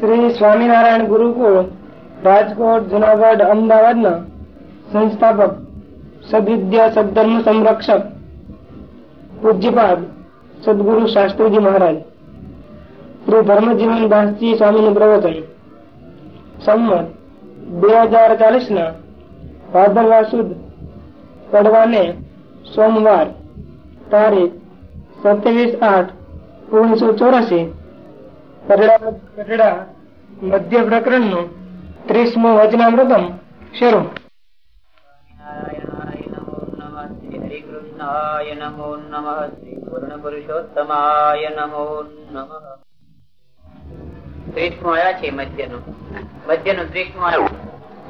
શ્રી સ્વામિનારાયણ ગુરુકુળ, રાજકોટ, જુનાગઢ, અમદાવાદના સંસ્થાપક, સદવિદ્યા સદધર્મ સંરક્ષક, પૂજ્યપાદ સદગુરુ શાસ્ત્રીજી મહારાજ, શ્રી ધર્મજીવન દાસજી સ્વામીનું પ્રવચન. સંમત બે હજાર ચાલીસ ના ભાદરવા સુદ પડવાને સોમવાર તારીખ સત્યાવીસ આઠ ઓગણીસો ચોરાસી કટડા મધ્ય પ્રકરણનું ત્રીસમું વચનામૃતમ શરૂ. મધ્યનું. મધ્યનું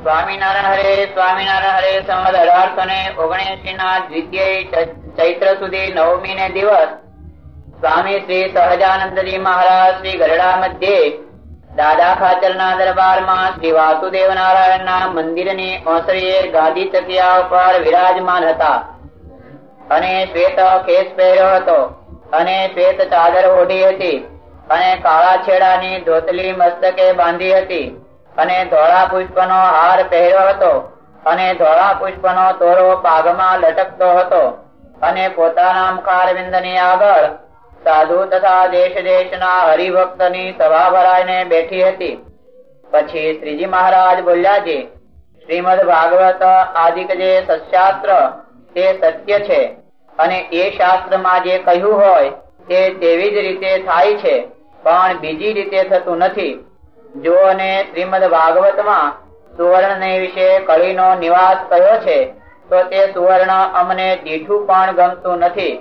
સ્વામિનારાયણ હરે સ્વામિનારાયણ હરે, સંવત અઢારસો ને ઓગણએસી ચૈત્ર સુધી નવમી ને દિવસ સ્વામી શ્રી સહજાનંદજી મહારાજ શ્રી ગરડા મધ્યે દાદા ખાચર ના દરબારમાં શ્રી વાસુદેવ નારાયણ ના મંદિરની ઓસરીએ ગાદી તકિયા ઉપર વિરાજમાન હતા અને શ્વેત કેસ પહેર્યો હતો અને શ્વેત ચાદર ઓઢી હતી અને કાળા છેડાની ધોતલી મસ્તકે બાંધી હતી અને ધોળા પુષ્પનો હાર પહેર્યો હતો અને ધોળા પુષ્પનો તોરો પાગમાં લટકતો હતો અને પોતાના મુખારવિંદની આગળ સાધુ તથા દેશ દેશના હરિભક્તની સભા ભરાઈને બેઠી હતી. પછી શ્રીજી મહારાજ બોલ્યા છે શ્રીમદ ભાગવત આદિક જે સત્શાસ્ત્ર, તે સત્ય છે અને એ શાસ્ત્રમાં જે કહ્યું હોય, તે તેવી જ રીતે થાય છે, પણ બીજી રીતે થતું નથી. જો અને શ્રીમદ ભાગવતમાં સુવર્ણ વિશે કળીનો નિવાસ કયો છે, તો તે સુવર્ણ અમને દીઠું પણ ગમતું નથી.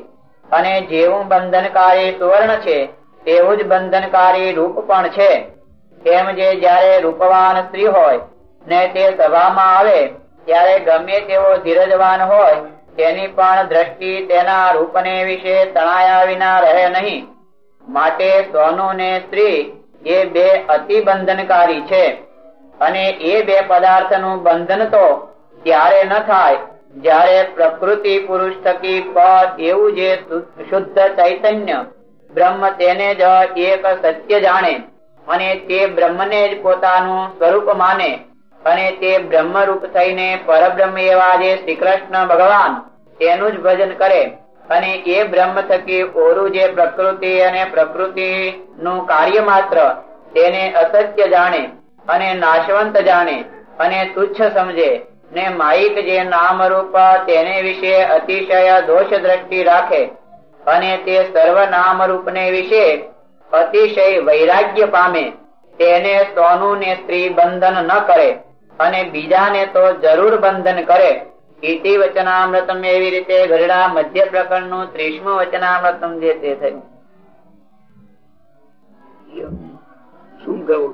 અને જેવું બંધનકારી સુવર્ણ છે, તેવું જ બંધનકારી રૂપ પણ છે. એમ જે જયારે રૂપવાન સ્ત્રી હોય ને તે સભામાં આવે, ત્યારે ગમે તેવો ધીરજવાન હોય, તેની પણ દ્રષ્ટિ તેના રૂપને વિશે તણાયા વિના રહે નહીં. માટે સોનું ને સ્ત્રી એ બે અતિ બંધનકારી છે. અને એ બે પદાર્થનું બંધન તો ત્યારે ન થાય જ્યારે પ્રકૃતિ પુરુષ થકી પદ એવું જે શુદ્ધ ચૈતન્ય, બ્રહ્મ તેને જ એક સત્ય જાણે, અને તે બ્રહ્મને જ પોતાનું સ્વરૂપ માને, અને તે બ્રહ્મરૂપ થઈને પરબ્રહ્મ એવા જે શ્રી કૃષ્ણ ભગવાન, તેનું જ ભજન કરે, અને એ બ્રહ્મ થકી ઓરું જે પ્રકૃતિ અને પ્રકૃતિ નું કાર્ય માત્ર, તેને અસત્ય જાણે, અને નાશવંત જાણે, અને તુચ્છ સમજે ને માઇક જે નામ રૂપ તેને વિશે અતિશય દોષ દ્રષ્ટિ રાખે અને તે સર્વ નામ રૂપ ને વિશે અતિશય વૈરાગ્ય પામે. તેને સોનું ને સ્ત્રી બંધન ન કરે અને બીજાને તો જરૂર બંધન કરે. ઇતિ વચનામૃતમ એવી રીતે ગરડા મધ્ય પ્રકરણનું ત્રીસમું વચનામૃતમ જે તે થયું. શું ગયું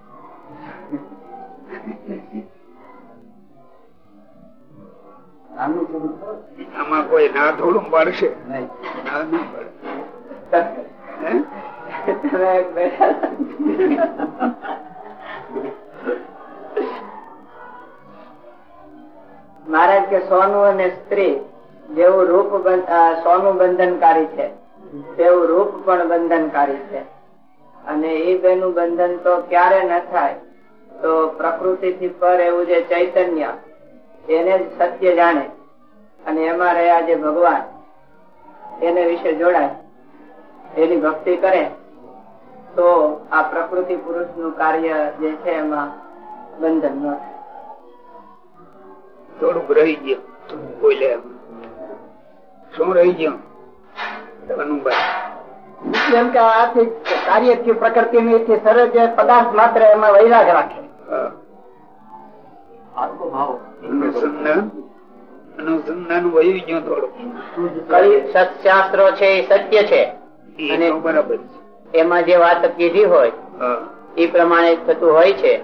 આમાં કોઈ ના થોડું પાડશે ના નહીં પડે હે? મહારાજ કે સોનું અને સ્ત્રી જેવું રૂપ સોનું બંધનકારી છે. તેવું રૂપ પણ બંધનકારી છે. અને એ બેનું બંધન તો ક્યારે ન થાય તો પ્રકૃતિ થી પર એવું જે ચૈતન્ય એને જ સત્ય જાણે અને એમાં રહ્યા જે ભગવાન. એને વિશે જોડાય એની ભક્તિ કરે તો આ પ્રકૃતિ પુરુષનું કાર્ય જે છે એમાં બંધન ન થાય. થોડુંક રહી ગયું બોલે શું રહી ગયું? એમ કે આથી કાર્યથી પ્રકૃતિ ની સરળ પદાર્થ માત્ર એમાં વૈરાગ રાખે. હા. અનુસંધાન વહી ગયું થોડું. કઈ સત્શાસ્ત્રો છે એ સત્ય છે? અને- બરાબર એમાં જે વાત કીધી હોય એ પ્રમાણે થતું હોય છે?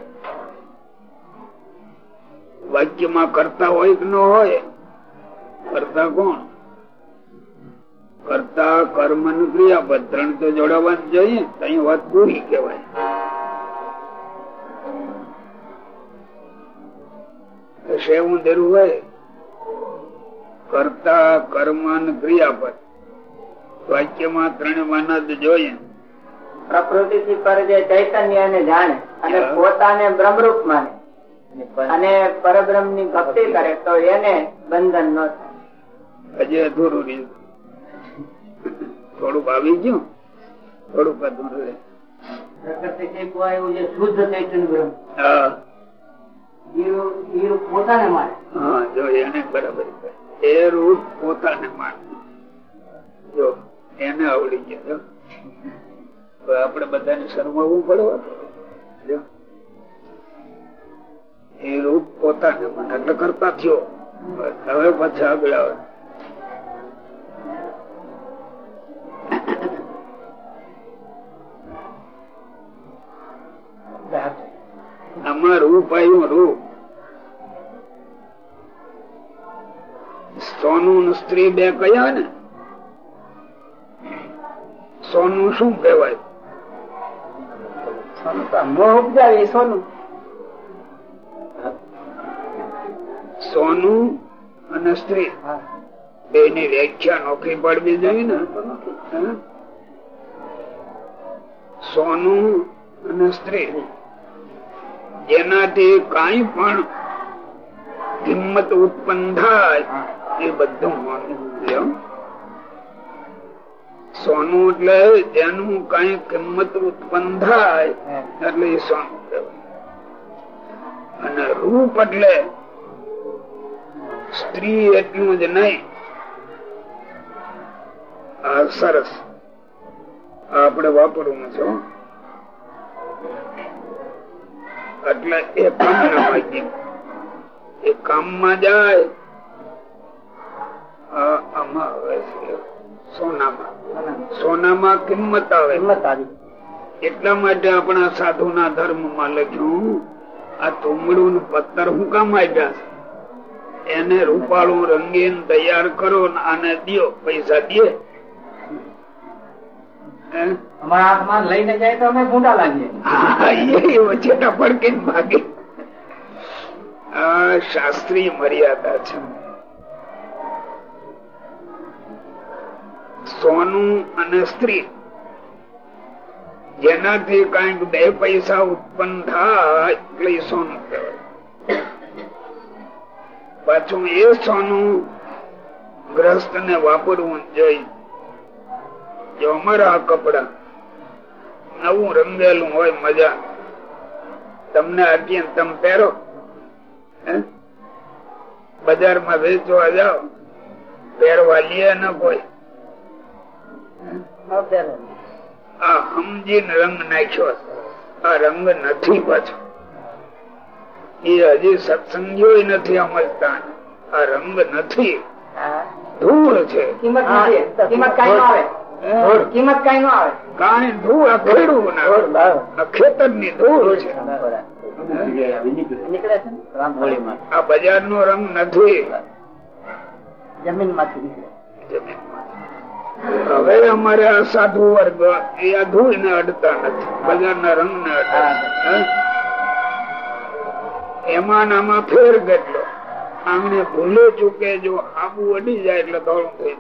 વાક્યમાં કરતા હોય કે ન હોય? કરતા કોણ? કરતા કર્મનું ક્રિયાપદ. ત્રણ તો જોડાવા જ જોઈએ ત્યાં વાત પૂરી કહેવાય. સેવું દેરું હોય કરતા કર્મ અને ક્રિયાપદ. વાક્યમાં ત્રણે માના જ જોઈએ. પ્રકૃતિ થી પર જે ચૈતન્ય ને જાણે અને પોતાને બ્રહ્મરૂપ માને. અને પરબ્રહ્મની ભક્તિ કરે તો એને બંધન ન થાય. હજી અધૂરું રહ્યું. થોડુંક આવી ગયું. થોડુંક અધૂરું રહે શુદ્ધ ચૈતન્ય બ્રહ્મ. હા. જો એને આવડી ગયા, જો. આપણે બધાને શરમાવવું પડે એ રૂપ પોતાને એટલે કરતા થયો. હવે પછી આગળ આવે. આમાં રૂપ આવ્યું રૂપ સોનું સ્ત્રી બે કયા ને? સોનું શું કહેવાય? સોનું અને સ્ત્રી. બે ની વ્યાખ્યા નોકરી પડવી જોઈએ ને? સોનું અને સ્ત્રી. જેનાથી કઈ પણ કિંમત ઉત્પન્ન થાય, એ બધું માનવું સોનું એટલે જેનું કઈ કિંમત ઉત્પન્ન થાય, એટલે સોનું કહેવાય. અને રૂપ એટલે સ્ત્રી એટલું જ નહીં. સરસ. આપણે વાપરવું છે. એટલે એ કામ ના માગ્યું એ કામમાં જાય. આમાં આવે છે સોનામાં. સોનામાં કિંમત આવે. એટલા માટે આપણા સાધુ ના ધર્મમાં લખ્યું આ તુમડું પત્તર હું કામ આપ્યા છે? એને રૂપાળું રંગીન તૈયાર કરો આને દિયો પૈસા દે? અમારા મર્યાદા છે. સોનું અને સ્ત્રી, જેનાથી કંઈક બે પૈસા ઉત્પન્ન થાય એટલે સોનું પાછું એ સોનું ગ્રસ્ત ને વાપરવું જોઈએ જો અમારા આ કપડા નવું રંગેલું હોય મજા. તમને ને તમે પહેરો? બજારમાં વેચવા જાઓ પહેરવા લે ન કોઈ. આ સમજીને રંગ નાખ્યો આ રંગ નથી પાછો. એ હજી સત્સંગીઓ નથી સમજતા આ રંગ નથી. ધૂળ છે. કિંમત કિંમત કઈ આવે? કિંમત કઈ નો આવે. કઈ ધૂળ આ ખેતરની ધૂળ છે. નીકળે છે આ બજાર નો રંગ નથી. જમીનમાંથી નીકળે. હવે અમારે આ સાધુ વર્ગ એ આ ધૂળ ને અડતા નથી. બજાર ના રંગ ને અડતા હે? એમાં આમાં ફેર કેટલો આમને ભૂલે ચૂકે જો આબુ અડી જાય એટલે દોડું થઈ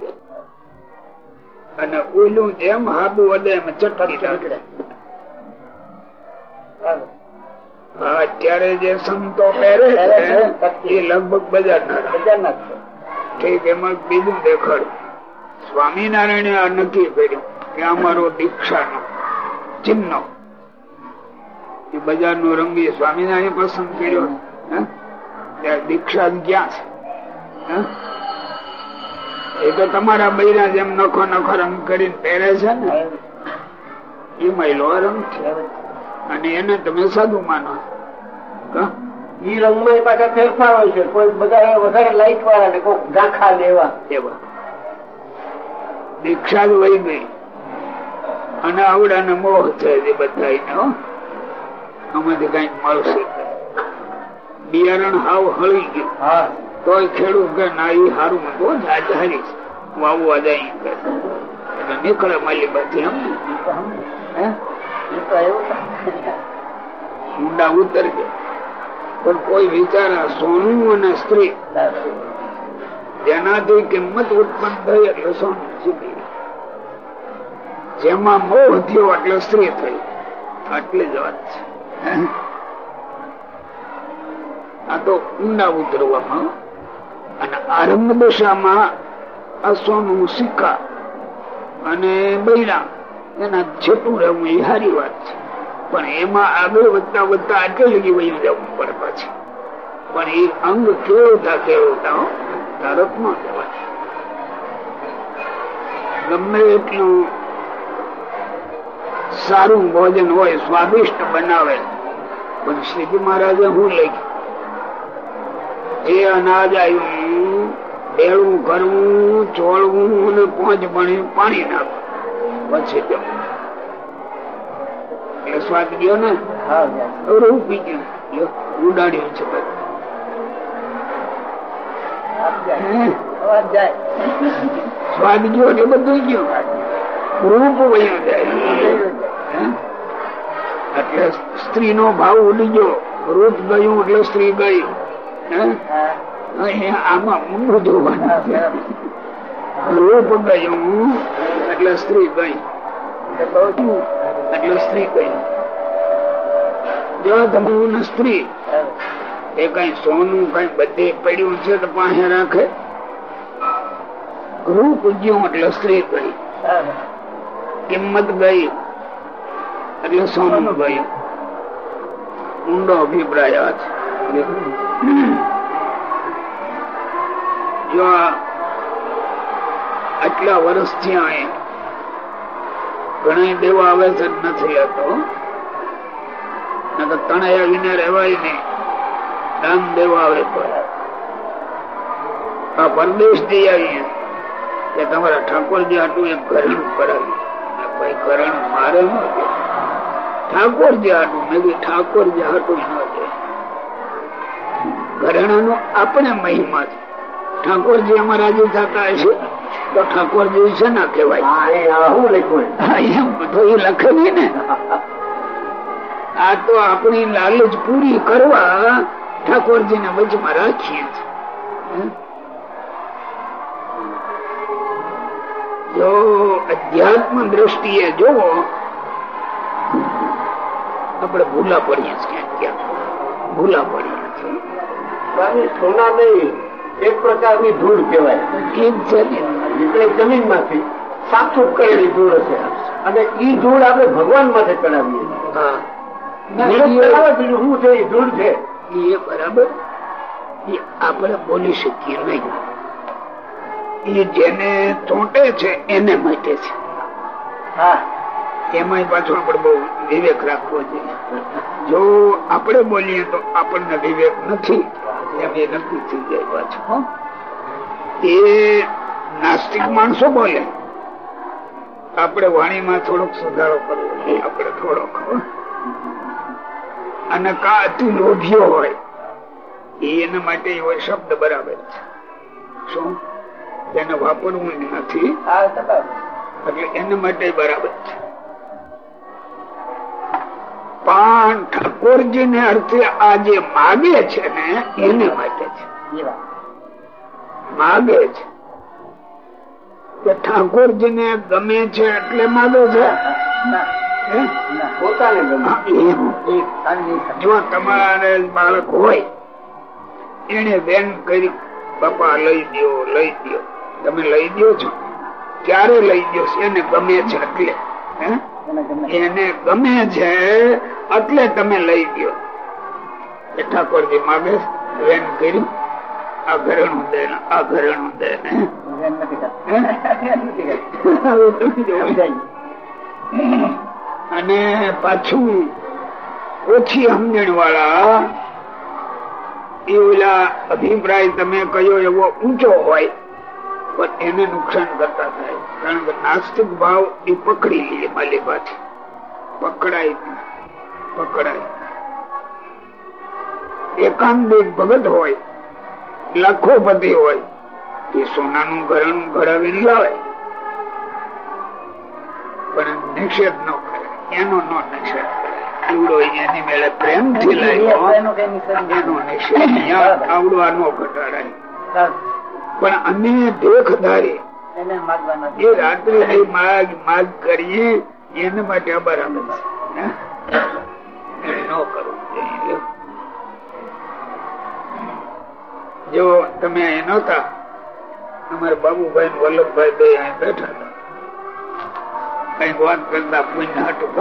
અને ઉલું જેમ હાબુ વડે એમ ચટકી નાખે અત્યારે જે સંતો પહેરે છે એ લગભગ બજાર ના ઠીક એમાં બીજું દેખાડ્યું સ્વામિનારાયણે આ નક્કી કર્યું કે અમારો દીક્ષાનો ચિહ્ન. એ બજાર નો રંગ એ સ્વામિનારાયણ પસંદ કર્યો. દીક્ષા ક્યાં છે? એ તો તમારા બૈરા જેમ નખો નખો રંગ કરીને પહેરે છે ને એ મહિલો રંગ છે. અને એને તમે સાધુ માનો ઈ રંગમાં પાછા ફેરફાર હોય છે. કોઈ બધા વધારે લાઈટ વાળા ને કોઈ ઝાંખા લેવા એવા. દીક્ષા જ વહી ગઈ. અને આવડાને મોહ છે બધા આમાંથી કંઈક મળશે બિયારણ હાવ હળી ગયું. હા. તોય ખેડૂત કે ના એ સારું તો જાજારી વાવવા જાય નીકળે માલી બાજી એમ ઊંડા ઉતર ઉતરજે પણ કોઈ વિચારા સોનું અને સ્ત્રી, જેનાથી કિંમત ઉત્પન્ન થઈ એટલે સોનું સીધી જેમાં મોહ થયો એટલે સ્ત્રી થઈ. આટલી જ વાત છે. આ તો ઊંડા ઉતરવામાં અને આરંભ દશામાં આ સિક્કા અને બૈરા, એના છેટું રહેવું એ સારી વાત છે. પણ એમાં આગળ વધતા વધતા આટલે લગી વહી જવું પડે પાછી? પણ એ અંગ કેળવતા કેળવતા તરત ન જવાય ગમે એટલું સારું ભોજન હોય, સ્વાદિષ્ટ બનાવે, પણ શ્રીજી મહારાજે હું લઈ જે અનાજ આવ્યું બેળું કરવું ચોળવું ને પોંચ ભણી પાણી નાખવું. પછી એટલે સ્વાદ ગયો ને? રૂપ પી ગયું. ઉડાડ્યું છે. સ્વાદ ગયો એટલે બધું ગયું. રૂપ વયું જાય. એટલે સ્ત્રી નો ભાવ ઉડી ગયો. રૂપ ગયું એટલે સ્ત્રી ગઈ. આમાં ઊંડું. રૂપ ગયું, એટલે સ્ત્રી ગઈ. એટલે સ્ત્રી ગઈ. સ્ત્રી, એ કઈ સોનું, કઈ બધે પડ્યું છે તો પાસે રાખે? રૂપ ગયું એટલે સ્ત્રી ગઈ. કિંમત ગઈ એટલે સોનું ગયું. ઊંડો અભિપ્રાય છે. જો આટલા વર્ષ થયા ઘણા દેવો આવે છે નથી નકર તણાયા વિના રહેવાય નહીં. દાન દેવો આવે પરદેશથી આવીએ. કે તમારા ઠાકોરજી આટલું એક ઘરેણું કરાવ્યું. ભાઈ ઘરેણું મારે ન ઠાકોરજી આટલું. મેં ઠાકોરજી આટલું ન ઘરેણાનો આપણે મહિમા છે. ઠાકોરજી એમાં રાજી થતા હશે તો ઠાકોરજી છે ના કેવાય તો એ ને. આ તો આપણી લાલચ પૂરી કરવા ઠાકોરજી ને વચમાં રાખીએ છીએ. જો અધ્યાત્મ દ્રષ્ટિએ જોવો આપણે ભૂલા પડીએ છીએ. ભૂલા પડીએ છીએ. સોના નહીં. એક પ્રકારની ધૂળ કહેવાય. એટલે જમીનમાંથી સાચું કરેલી ધૂળ હશે. અને ઈ ધૂળ આપણે ભગવાન માટે ચડાવીએ હા. ધૂળ જ ચડાવે બીજું શું છે ઈ ધૂળ છે? એ બરાબર. એ આપણે બોલી શકીએ નહીં. એ જેને ચોંટે છે એને માટે છે. હા. એમાં પાછળ પણ બહુ વિવેક રાખવો જોઈએ. જો આપણે બોલીએ તો આપણને વિવેક નથી. એમ નક્કી થઈ જાય પાછું હો. નાસ્તિક માણસો બોલે. આપણે વાણીમાં થોડોક સુધારો કરવો આપણે થોડોક અને કા તું લોભ્યો હોય એના માટે એવો શબ્દ બરાબર છે. શું? તેને વાપરવું નથી. એટલે એના માટે બરાબર છે. પણ ઠાકોરજી ને અર્થે આ જે માગે છે ને એને માટે છે. માગે છે. કે ઠાકોરજી ને ગમે છે એટલે માગે છે. જો તમારે બાળક હોય એને બેન કરી પપ્પા લઈ દો લઈ દો તમે લઈ દો છો? ક્યારે લઈ દો એને ગમે છે એટલે. હે? એને ગમે છે એટલે તમે લઈ ગયો. એ ઠાકોરજી માગે વેન કર્યું. આ ઘરેણું દે ને આ ઘરેણું દે. અને પાછું ઓછી સમજણ વાળા એ ઓલા અભિપ્રાય તમે કયો એવો ઊંચો હોય પણ એને નુકસાન કરતા થાય. કારણ કે નાસ્તિક ભાવ એ પકડી લે માલી પાછી પકડાય એકાંતિક ભગત હોય લાખોપતિ હોય એ સોનાનું ઘરેણું ઘડાવીને લાવે. પણ નિષેધ ન કરે એનો નો નિષેધ આવડો એની મેળે પ્રેમથી લાવ્યો. એનો નિષેધ અહીંયા આવડો ઘટાડાય. પણ અન્ય દેખધારી એ રાત્રે માગ માગ કરીએ એને માટે બરાબર છે. કરવું જોઈએ જો તમે અહીં નતા અમારા બાબુભાઈ ને વલ્લભભાઈ બે અહીં બેઠા હતા. કંઈક વાત કરતા પુણ્ય હતું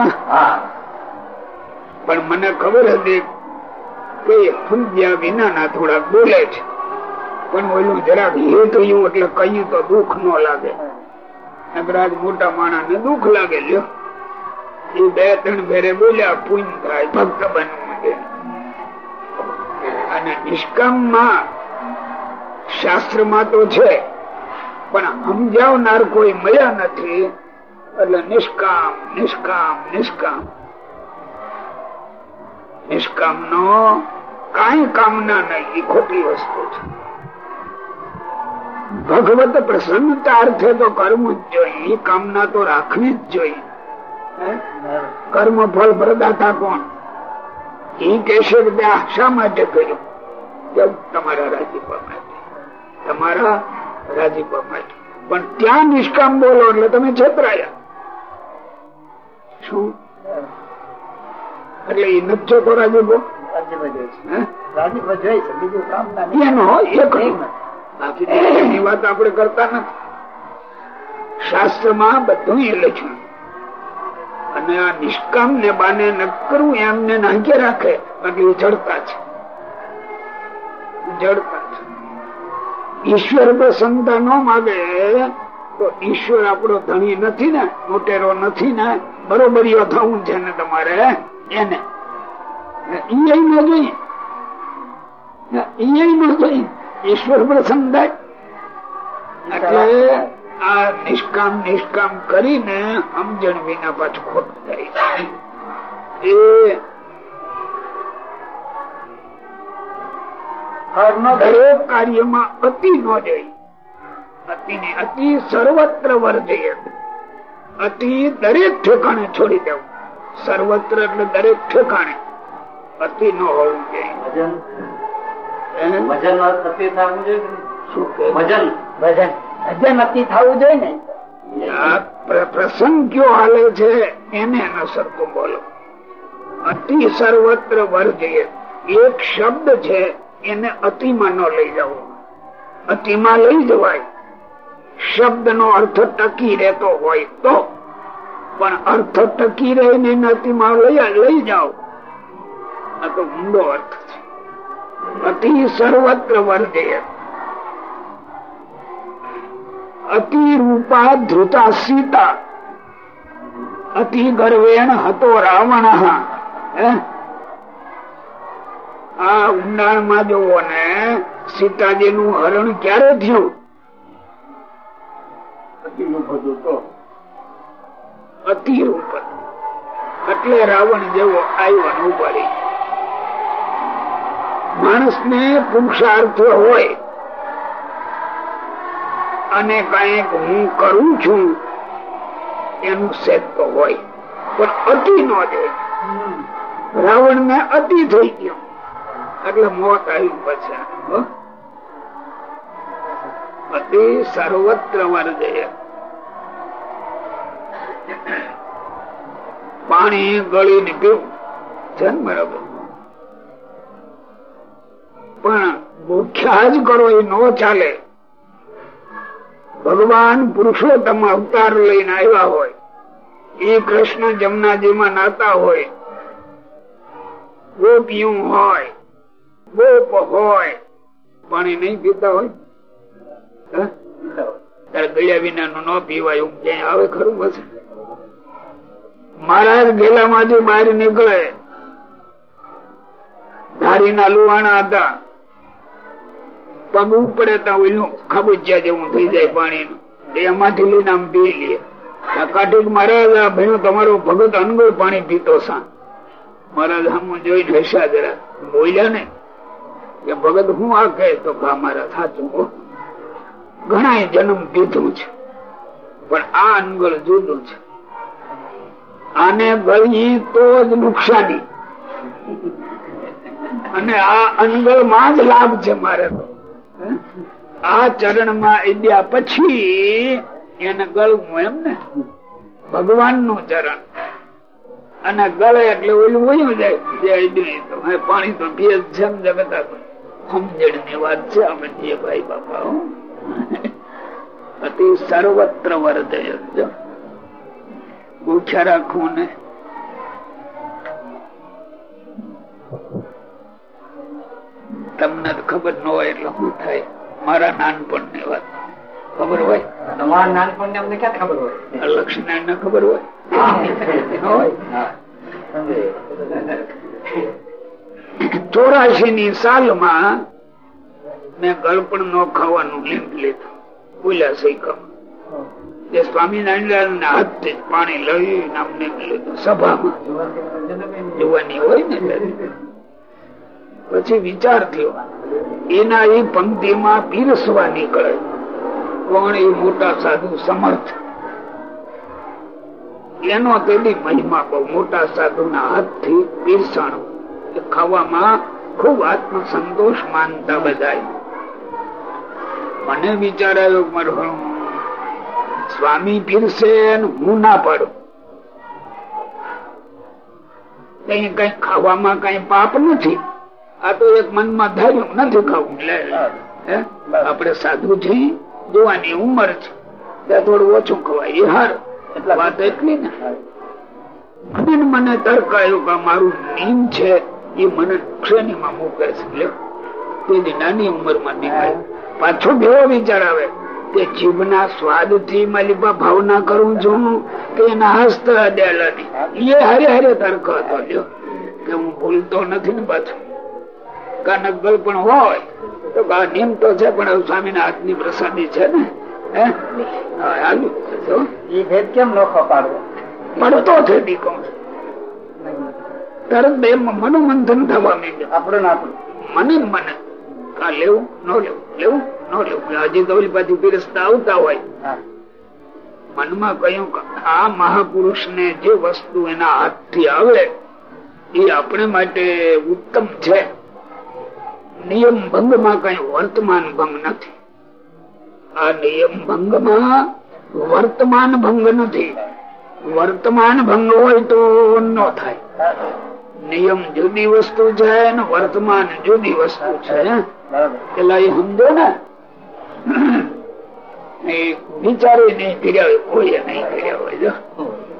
પણ મને ખબર હતી કે સમજ્યા વિનાના થોડાક બોલે છે. પણ ઓલું જરાક હેતયું એટલે કહ્યું તો દુઃખ ન લાગે. નગરાજ મોટા માણસ ને દુઃખ લાગે લ્યો બે ત્રણ ફેરે બોલ્યા, પૂન થાય, ભક્ત બનવું અને નિષ્કામમાં શાસ્ત્રમાં તો છે, પણ સમજાવનાર કોઈ મળ્યા નથી, એટલે નિષ્કામ નિષ્કામ નિષ્કામ. નિષ્કામ નો કઈ કામના નહીં ખોટી વસ્તુ છે. ભગવત પ્રસન્નતા અર્થે તો કરવું જ જોઈએ, એ કામના તો રાખવી જ જોઈએ? કર્મ ફળ પ્રદાતા કોણ? એ કેશે શા માટે કર્યું? તમારા રાજીપા માટે. તમારા રાજીપા માટે. પણ ત્યાં નિષ્કામ બોલો એટલે તમે છેતરાયા. શું? એટલે એ નથી તો રાજીપો? એનો એક બાકી વાત આપણે કરતા નથી. શાસ્ત્રમાં બધું એ લખ્યું અને આ નિષ્કામ ને બાને ન એમને નાંકે રાખે. એટલે ઉજળતા છે. ઉજળતા છે. ઈશ્વર પ્રસન્નતા ન માગે તો ઈશ્વર આપણો ધણી નથી ને, મોટેરો નથી ને બરોબરીઓ થવું છે ને તમારે એને. ઈ ન જોઈએ ઈ ન જોઈએ ઈશ્વર પ્રસન્ન થાય. એટલે આ નિષ્કામ નિષ્કામ કરીને સમજણ વિના પાછું ખોટું થાય એ કાર્યમાં અતિ ન જાય અતિ ને અતિ સર્વત્ર વર્જય. અતિ દરેક ઠેકાણે છોડી દેવું. સર્વત્ર એટલે દરેક ઠેકાણે. અતિ ન હોવું જોઈએ. કહે? ભજન. ભજન નક્કી થવું જોઈએ ને? પ્રસંગ કયો હાલે છે, એને અનુસરતું બોલો. અતિ સર્વત્ર વર્જ્ય એક શબ્દ છે, એને અતિમાં ન લઈ જવો. અતિમાં લઈ જવાય. શબ્દ નો અર્થ ટકી રહેતો હોય તો. પણ અર્થ ટકી રહે ને અતિમાં લઈ જાઓ. આ તો ઊંડો અર્થ છે. અતિ સર્વત્ર વર્જ્ય અતિ રૂપા ધૃતા સીતા. અતિ ગર્વેણ હતો રાવણ. આ ઉંડાણમાં જોવો ને સીતાજી નું હરણ ક્યારે થયું? અતિ રૂપ એટલે રાવણ જેવો આવ્યો ઉપાડી માણસ ને પુરુષાર્થ હોય. અને કંઈક હું કરું છું, એનું સેટ તો હોય, પણ અતિ ન દે. રાવણ ને અતિ થઈ ગયો. એટલે મોત આવી પછી. અતિ સર્વત્ર વર્જય પાણી ગળીને પીવું. છે બરાબર. પણ ભૂખ્યા જ કરો, એ નો ચાલે. ભગવાન પુરુષોત્તમ અવતાર લઈને આવ્યા હોય, એ કૃષ્ણ જમનાજીમાં નાતા હોય, ગોપિયું હોય, ગોપ હોય, પાણી નહીં પીતા હોય. ત્યારે ગળ્યા વિના નું ન પીવાય એવું ક્યાંય આવે ખરું બસ મહારાજ ગેલા માંથી બહાર નીકળે. ધારીના લુવાણા હતા. પગ ઉપડે ખાબુચિયા જેવું થઈ જાય પાણી એમાંથી લઈને આમ પી લે. કાઠીક મહારાજ ભાઈ તમારો ભગત અનગોળ પાણી પીતો સા મહારાજ હમ જોઈને હસ્યા જરા. બોલ્યા ને, કે ભગત હું આ કહે? તો મારા સાચું ઘણા જન્મ પીધું છે, પણ આ અનગળ જુદું છે. આને ગળી તો જ નુકસાની. અને આ અનગળમાં જ લાભ છે મારે તો. આ ચરણમાં ઇડ્યા પછી એને ગળવું એમ ને? ભગવાનનું ચરણ. અને ગળે એટલે ઓલું વયું જાય પાણી તો ભેજ છે જગત સમજણની વાત છે અમે ભાઈ બાપા અતિ સર્વત્ર વર્તે મુખ્ય રાખવું ને. તમને ખબર ન હોય એટલે શું થાય. મારા નાનપણની વાત. ખબર હોય? તમારા નાનપણ ને અમને ક્યાં ખબર હોય? લક્ષ્મીનારાયણ ને ખબર હોય? ચોરાશી ની સાલમાં મેં ગળપણ નો ખાવાનું લીંબ લીધું. બોલ્યા સૈકમ જે સ્વામિનારાયણ ના હાથ પાણી લઈ નામ લીધું સભામાં. જોવાની હોય ને પછી વિચાર થયો, એના એ પંક્તિમાં પીરસવા નીકળે. કોણ એ મોટા સાધુ સમર્થ? એનો તેની મહિમા બહુ. મોટા સાધુ ના હાથથી પીરસણ. ખાવામાં ખૂબ આત્મસંતોષ માનતા બધા મને વિચાર આવ્યો સ્વામી પીરસે હું ના પાડું. કઈ કઈ ખાવામાં કઈ પાપ નથી. આ તો એક મનમાં ધાર્યું નથી ખાવું આપડે સાધુ છીએ જોવાની ઉંમર છે. ત્યાં થોડું ઓછું ખવાય. એ હાર. વાત એટલી ને. મને તર્ક આવ્યો કે મારું નીમ છે એ મને શ્રેણીમાં મૂકે છે. તેની નાની ઉંમરમાં નીકળે પાછો કેવો વિચાર આવે કે જીભના સ્વાદથી માલિપા ભાવના કરું છું કે એના હસ્ત અડેલાની એ હરે હરે તર્ક હતો. કે હું ભૂલતો નથી ને પાછું. કાનક બલ પણ હોય તો નિયમ તો છે પણ સ્વામી ના હાથની પ્રસાદી છે ને કેમ પાડવો પડતો છે દીકો તરત બે મનોમંથન થવા માંડ્યું. ના મને મને. આ લેવું ન લેવું લેવું ન લેવું. હજી તો પાછી પીરસતા આવતા હોય. મનમાં કહ્યું આ મહાપુરુષ ને જે વસ્તુ એના હાથથી આવે એ આપણે માટે ઉત્તમ છે. નિયમ ભંગમાં કઈ વર્તમાન ભંગ નથી. આ નિયમ ભંગમાં વર્તમાન ભંગ નથી. વર્તમાન ભંગ હોય તો ન થાય. નિયમ જુદી વસ્તુ છે ને વર્તમાન જુદી વસ્તુ છે. પેલા એ સમજો ને. વિચારે નહીં કર્યા હોય કોઈ નહીં કર્યા હોય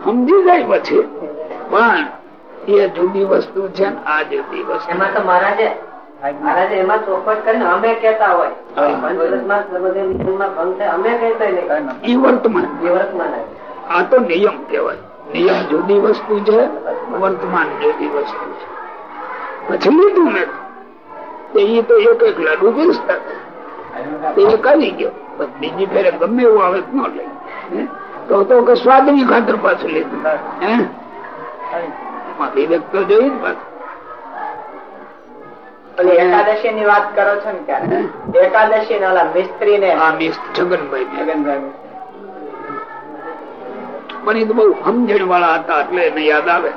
સમજી જાય પછી. પણ એ જુદી વસ્તુ છે ને આ જુદી વસ્તુ. એમાં તો મહારાજે મહારાજે એમાં ચોખવટ કરીને અમે કેતા હોય. અમે કહેતા નહીં. એ વર્તમાન. એ વર્તમાન આ તો નિયમ કેવાય નિયમ જુદી વસ્તુ છે વર્તમાન જુદી વસ્તુ છે. પછી લીધું મેં. એ તો એક એક લાડુ વેચતા એ કરી ગયો. બીજી ફેરે ગમે એવું આવે ન લઈ તો તો કે સ્વાદની ખાતર પાછું લીધું. હે? વિવેક તો જોઈ ને પાછું. એકાદશી ની વાત કરો છો ને ત્યારે. એકાદશી ને ઓલા મિસ્ત્રી ને જગનભાઈ. પણ એ તો બહુ સમજણ વાળા હતા એટલે એને યાદ આવે.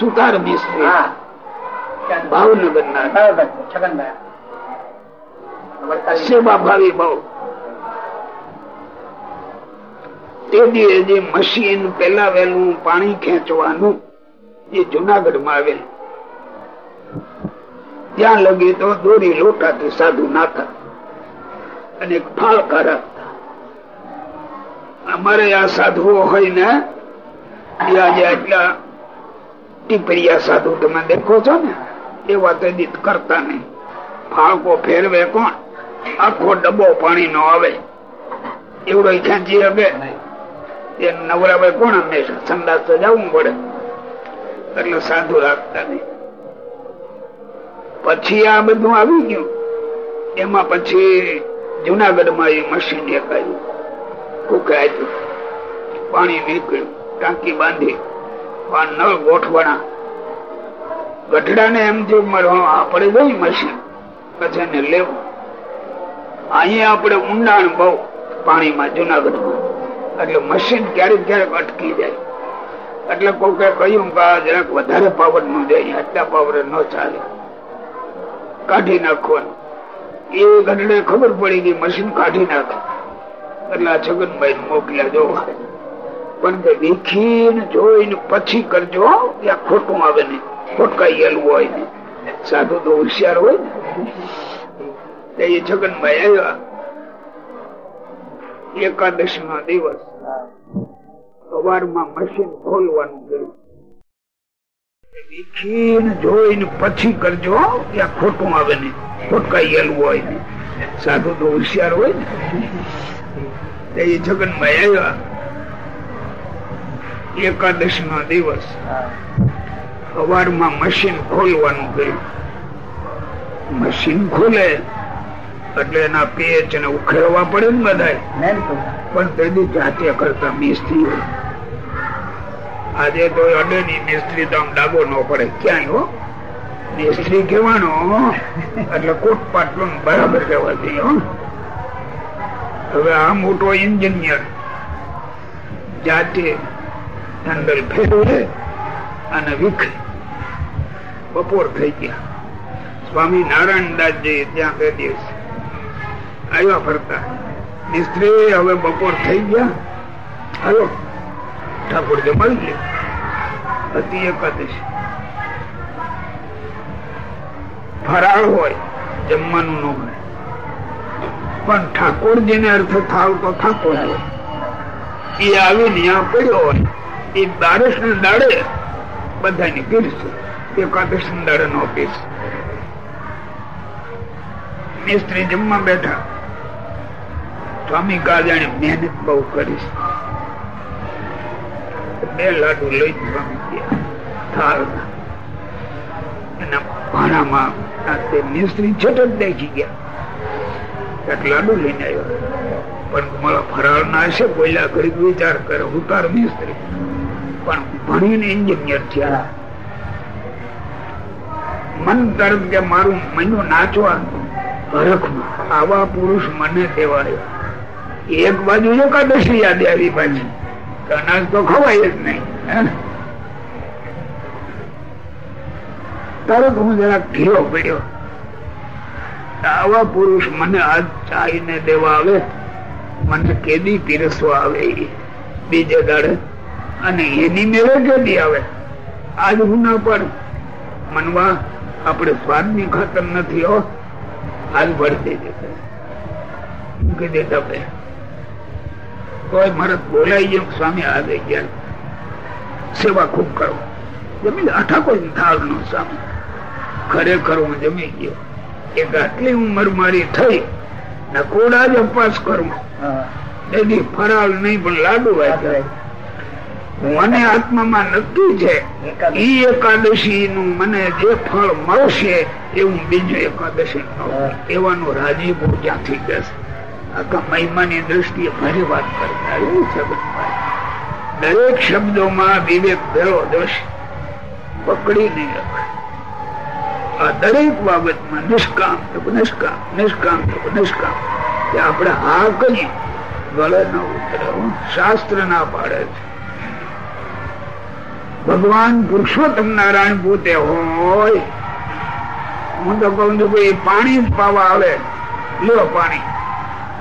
સુતાર મિસ્ત્રી. ભાવનગર ના સેવા ભાવી બહુ. તે જે મશીન પેલા વેલું પાણી ખેંચવાનું એ જુનાગઢમાં આવેલ. ત્યાં લગી તો દોરી લોટાથી સાધુ નાતા અને એક ફાળકા અમારે આ સાધુઓ હોય ને આજે આટલા ટીપરિયા સાધુ તમે દેખો છો ને એવા તે દીત કરતા નહીં. ફાળકો ફેરવે કોણ? આખો ડબ્બો પાણી નો આવે. એવડો ખેંચી હવે એ નવરાવે કોણ હંમેશા? સંદાસ તો જવું પડે. એટલે સાધુ રાખતા નહીં. પછી આ બધું આવી ગયું. એમાં પછી જુનાગઢમાં એ મશીન દેખાયું આવ્યું પાણી નીકળ્યું, ટાંકી બાંધી, પણ નળ ગોઠવણા. ગઢડા ને એમ થયું આપણે ગઈ મશીન, પછી લેવું. અહીંયા આપણે ઊંડાણ બહુ પાણીમાં જુનાગઢમાં. એટલે મશીન ક્યારેક ક્યારેક અટકી જાય. એટલે કોઈ કહ્યું કે જરાક વધારે પાવરનું જાય, આટલા પાવર ન ચાલે. કાઢી નાખવાનું. એ ગઢડે ખબર પડી ગઈ મશીન કાઢી નાખે. એટલે છગનભાઈ મોકલ્યા જોવા પણ કે વીખીને જોઈને પછી કરજો ત્યાં ખોટું આવે ને ખોટકાયેલું હોય ને. સાધુ તો હોશિયાર હોય ને. એ છગનભાઈ આવ્યા. એકાદશ નો દિવસ. સવારમાં મશીન ખોલવાનું ગયું. વીખીને જોઈને પછી કરજો. ત્યાં ખોટું આવે ને ખોટકાયેલું હોય ને સાધુ તો હોશિયાર હોય ને. એ છગનભાઈ આવ્યા. એકાદશ નો દિવસ. સવારમાં મશીન ખોલવાનું કહ્યું મશીન ખોલે એટલે એના પેચ ને ઉખેરવા પડે ને બધા પણ તેની જાતે કરતા મિસ્ત્રી આજે તો અડે ની મિસ્ત્રી તો આમ ન પડે. ક્યાંય હો મિસ્ત્રી કહેવાનો, એટલે કોટ પાટલું બરાબર કહેવા દઈએ હવે આ મોટો એન્જિનિયર જાતે હેન્ડલ ફેરવે અને વિખ. બપોર થઈ ગયા. સ્વામી નારાયણ દાસજી ત્યાં બે દિવસ આવ્યા ફરતા. મિસ્ત્રી હવે બપોર થઈ ગયા. હાલો. ઠાકોર જમાવી લે હતી એકાદશી. ફરાળ હોય, જમવાનું ન હોય પણ ઠાકોરજીને અર્થ થાવ તો ઠાકોર એ આવીને ત્યાં પડ્યો હોય, એ દારસ ને દાડે બધાની પીરશે એકાદશ ને દાડે નો પીરશે મિસ્ત્રી જમવા બેઠા. સ્વામી કાજાણે મહેનત બહુ કરીશ બે લાડુ લઈ મિસ્ત્રી છટક દેખી ગયા. લાડુ લઈને આવ્યો. પણ મારા ફરાળ ના હશે કોઈલા ઘડીક વિચાર કરે ઉતાર મિસ્ત્રી. પણ ભણીને એન્જિનિયર થયા. મન તરફ કે મારું મહિનો નાચવા, હરખમાં આવા પુરુષ મને કહેવાય એક બાજુ એકાદશી યાદ આવી પાછી. અનાજ તો ખવાય જ નહીં તરત હું જરા ઘીરો પડ્યો. આવા પુરુષ મને આજ ચાઈને દેવા આવે, મને કેદી પીરસવા આવે બીજે દાડે. અને એની મેળે કેદી આવે. આજ હું ના પણ મનવા, આપણે સ્વાદની ખાતર નથી, હો. હાલ વળતી જશે. મૂકી દેતા બે. તોય મરત બોલાઈ ગયો. સ્વામી આવે ગયા. સેવા ખૂબ કરો. જમી આઠા કોઈ થાળ નો સ્વામી. ખરેખર હું જમી ગયો. એક આટલી ઉંમર મારી થઈ. નકોડા જ અપાસ કરું. એની ફરાળ નહીં પણ લાડુ મને આત્મામાં નક્કી છે ઈ એકાદશી નું મને જે ફળ મળશે એવું બીજું એકાદશી એવાનું રાજીપુર ક્યાંથી જશે દરેક શબ્દોમાં વિવેક ભેળો દોષ પકડી નહીં રખ. આ દરેક બાબતમાં નિષ્કામ નિષ્કામ નિષ્કામ નિષ્કામ. આપણે હા કહીએ શાસ્ત્ર ના પાડે છે. ભગવાન પુરુષોત્તમ નારાયણ પોતે હોય. હું તો કઉ છું કે પાણી જ પાવા આવે. લ્યો પાણી.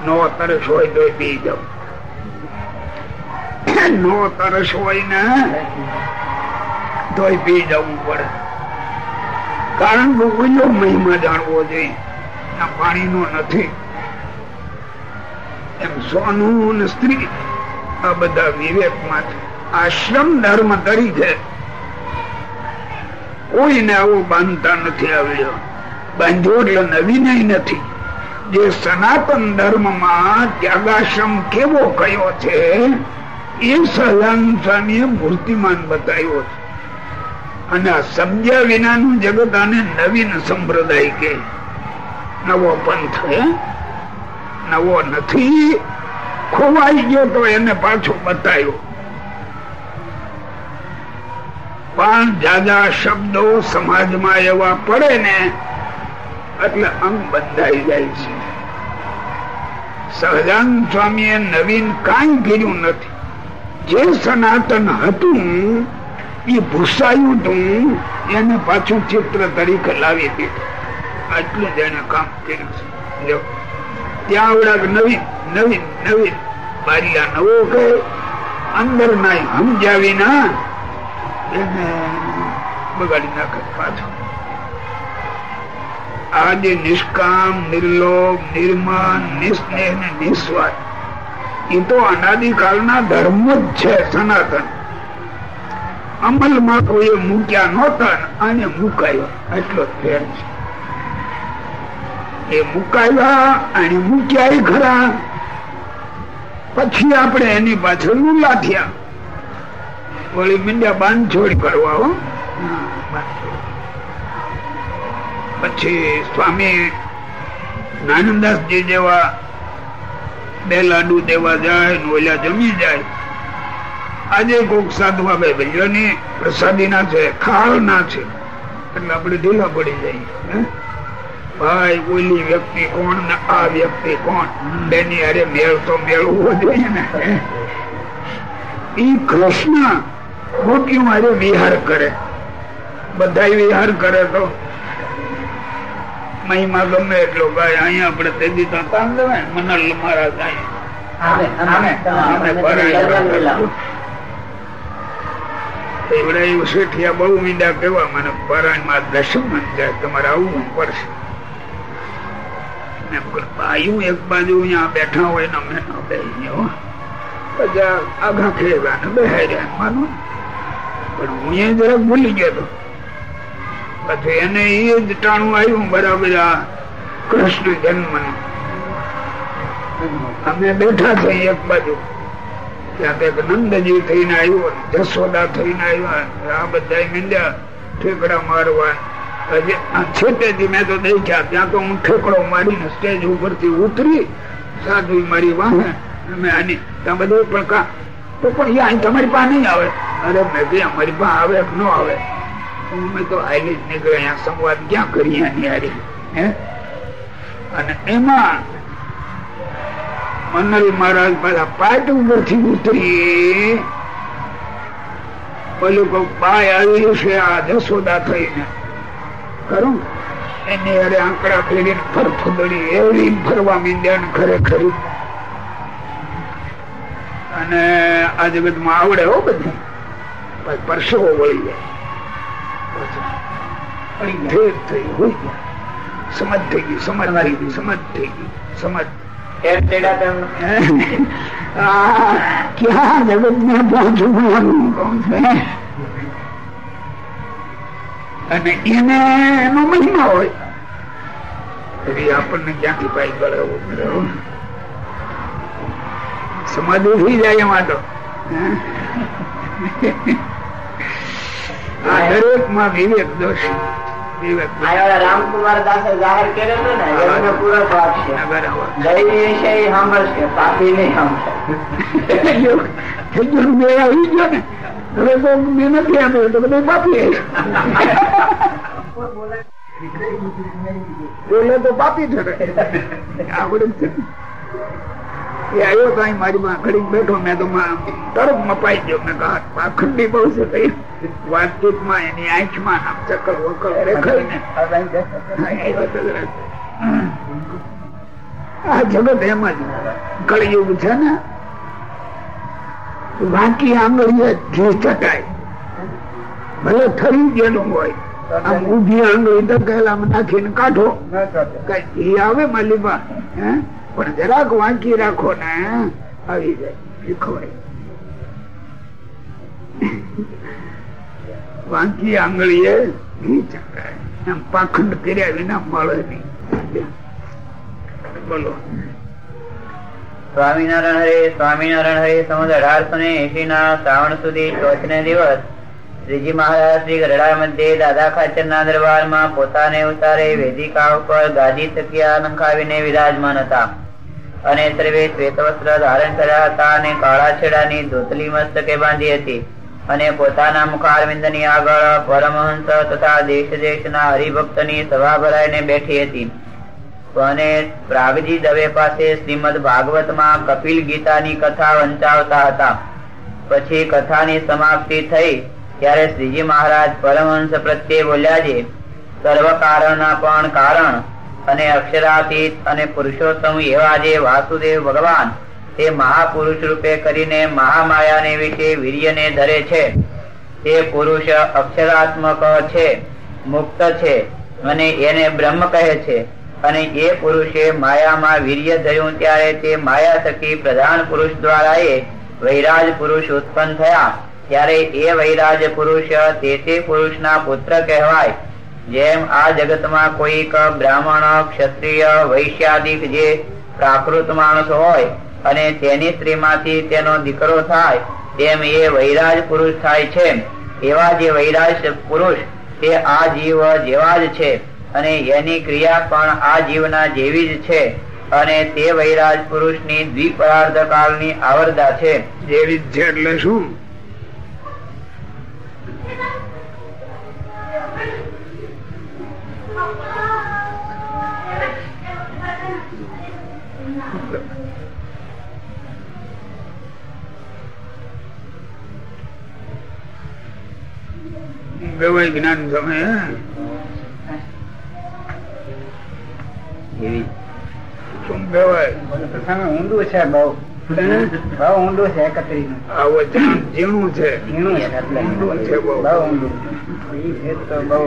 નો તરસ હોય તો પી જાવ નો તરસ હોય ને તોય પી જવું પડે. કારણ કે મહિમા જાણવો જોઈએ. પાણી નો નથી. એમ સોનું સ્ત્રી આ બધા વિવેકમાં આશ્રમ ધર્મ તરીકે કોઈને આવું બાંધતા નથી આવ્યો. બાંધ્યો એટલે નવીન નથી. જે સનાતન ધર્મમાં ત્યાગાશ્રમ કેવો કયો છે, એ સહજાન સ્વામીએ મૂર્તિમાન બતાવ્યો છે અને સમજ્યા વિનાનું જગત આને નવીન સંપ્રદાય કે. નવો પંથ નવો નથી. ખોવાઈ ગયો તો એને પાછો બતાવ્યો. પણ જાજા શબ્દો સમાજમાં એવા પડે ને, એટલે અંગ બંધાઈ જાય છે. સહજાન સ્વામી નવીન કઈ કર્યું નથી. જે સનાતન હતું, એ ભૂસાયું હતું, એને પાછું ચિત્ર તરીકે લાવી દીધું. આટલું જ એને કામ કર્યું છે. ત્યાં આવડા નવીન નવીન નવીન બારીયા નવો કે અંદર ના સમજાવી ના એને બગાડી નાખે પાછું. આજે નિષ્કામ, નિર્લોભ નિર્માન નિસ્નેહ ને નિસ્વાર્થ. એ તો અનાદિકાળના ધર્મ જ છે સનાતન. અમલમાં કોઈ મૂક્યા નહોતા અને મુકાયો. એટલો ફેર છે. એ મુકાયા અને મૂક્યા ખરા. પછી આપણે એની પાછળ લુલા થયા વળી બાંધ બાંધછોડ કરવા હો. પછી સ્વામી નાનંદાસજી જેવા બે લાડુ દેવા જાય ઓલા જમી જાય. આજે કોક સાધુ આપે ભજવાની પ્રસાદી ના છે ખાળ ના છે. એટલે આપણે ઢીલા પડી જઈએ ભાઈ, ઓલી વ્યક્તિ કોણ ને આ વ્યક્તિ કોણ? બેની અરે મેળ તો મેળવવો જોઈએ ને ઈ કૃષ્ણ ગોપીઓ અરે વિહાર કરે. બધા વિહાર કરે તો મહિમા ગમે એટલો ગાય અહીંયા આપણે તો તાન દેવાય મનલ બહુ મીંડા કેવા મને પરાણમાં દશમ જાય તમારે આવવું પડશે. બાયું એક બાજુ અહીંયા બેઠા હોય ને અમે બેસી બધા આગા ખેલા ને માનું. પણ હું જરાક ભૂલી ગયો પછી એને એ જ ટાણું આવ્યું બરાબર કૃષ્ણ જન્મ અમે બેઠા થઈ એક બાજુ. ત્યાં એક નંદજી થઈને આવ્યો જસોદા થઈને આવ્યા, આ બધા મીંડ્યા, ઠેકડા મારવા. છેટેથી મેં તો દેખ્યા, ત્યાં તો હું ઠેકડો મારીને સ્ટેજ ઉપરથી ઉતરી સાધુ મારી વાહે મેં આની, ત્યાં બધું પણ કા તો પણ અહીં તમારી પાસે નહીં આવે. અરે મેં કે અમારી પાસે આવે ન આવે? અમે તો આવી જ નીકળે અહીંયા સંવાદ ક્યાં કરીએ આની અને એમાં મનલ મહારાજ પેલા પાટ ઉપરથી ઉતરી. આ ખરું એની અરે આંકડા ફેરીને ફરફદડી, એવડી ફરવા મીંડ્યા ખરેખર અને આ જગતમાં આવડે હો બધું. પરસેવો વળી જાય. સમજ થઈ ગઈ સમજ થઈ ગઈ સમજ થઈ ગઈ સમજ. ક્યાં જગતમાં પહોંચવું અને એને એનો મહિમા હોય. એ આપણને ક્યાંથી પાઈ ગળાવો સમાધિ થઈ જાય એમાં તો આ દરેકમાં વિવેક દોષી. વિવેક રામકુમાર દાસે જાહેર ને પૂરો ભાગ છે. દૈવી વિષય સાંભળશે પાપી નહીં સાંભળશે. હવે તો મેં નથી આપ્યો તો બધું પાપી બોલે. તો પાપી આવડે એ આવ્યો તો મારી માં ઘડી બેઠો મેં તો તરફ મપાઈ ગયો. મેં પાખંડી બહુ છે વાતચીતમાં એની આંખમાં આમ ચક્કર વકલ દેખાય ને આ જગત એમ જ કળિયુગ છે ને. વાંકી આંગળીએ ઘી ચટાય ભલે ઠરી ગયેલું હોય આમ ઊભી આંગળી ધકેલામાં નાખીને કાઢો. કઈ આવે માલીબા હે? પણ જરાક વાંચી રાખો ને, આવી જાય ખવાય વાંચી આંગળીએ એમ પાખંડ કર્યા વિના મળે નહીં. બોલો. સ્વામિનારાયણ હરે સ્વામિનારાયણ હરે સમજ અઢારસો ને એસી ના શ્રાવણ સુધી ચોથ ને દિવસ શ્રીજી મહારાજ શ્રી ગઢડા મધ્યે દાદા ખાચર ના દરબારમાં પોતાને ઉતારે વેદિકા ઉપર ગાદી તકિયા નંખાવીને વિરાજમાન હતા. અને સર્વે શ્વેત વસ્ત્ર ધારણ કર્યા હતા અને કાળા છેડાની ધોતલી મસ્તકે બાંધી હતી અને પોતાના મુખારવિંદની આગળ પરમહંસ તથા દેશ દેશના હરિભક્તની સભા ભરાઈને બેઠી હતી. અને પ્રાગજી દવે પાસે શ્રીમદ ભાગવતમાં કપિલ ગીતા ની કથા વંચાવતા હતા. પછી કથાની સમાપ્તિ થઈ ત્યારે શ્રીજી મહારાજ પરમહંસ પ્રત્યે બોલ્યા છે સર્વ કારણના પણ કારણ અને અક્ષરાતીત અને પુરુષોત્તમ એવા જે વાસુદેવ ભગવાન તે મહાપુરુષ રૂપે કરીને મહામાયાને વિશે વીર્યને ધરે છે. તે પુરુષ અક્ષરાત્મક છે, મુક્ત છે અને એને બ્રહ્મ કહે છે. અને એ પુરુષે માયામાં વીર્ય ધર્યું ત્યારે તે માયા થકી પ્રધાન પુરુષ દ્વારા એ વૈરાજ પુરુષ ઉત્પન્ન થયા. ત્યારે એ વૈરાજ પુરુષ તે તે પુરુષના પુત્ર કહેવાય. જેમ આ જગતમાં કોઈક બ્રાહ્મણ, ક્ષત્રિય, વૈશ્યાદિક જે પ્રાકૃત માણસ હોય અને તેની સ્ત્રીમાંથી તેનો દીકરો થાય, તેમ એ વૈરાજ પુરુષ થાય છે. એવા જે વૈરાજ પુરુષ તે આ જીવ જેવા જ છે અને એની ક્રિયા પણ આ જીવના જેવી જ છે અને તે વૈરાજ પુરુષની દ્વિપરાર્ધ કાળની આવરદા છે. જેવી જ છે એટલે શું? ગવાય જ્ઞાન શું ઊંડું છે બહુ બહુ ઊંડું છે એકત્રીસનું આવો ઝીણું છે ઝીણું છે ઊંડું છે બહુ ઊંડું એ તો બહુ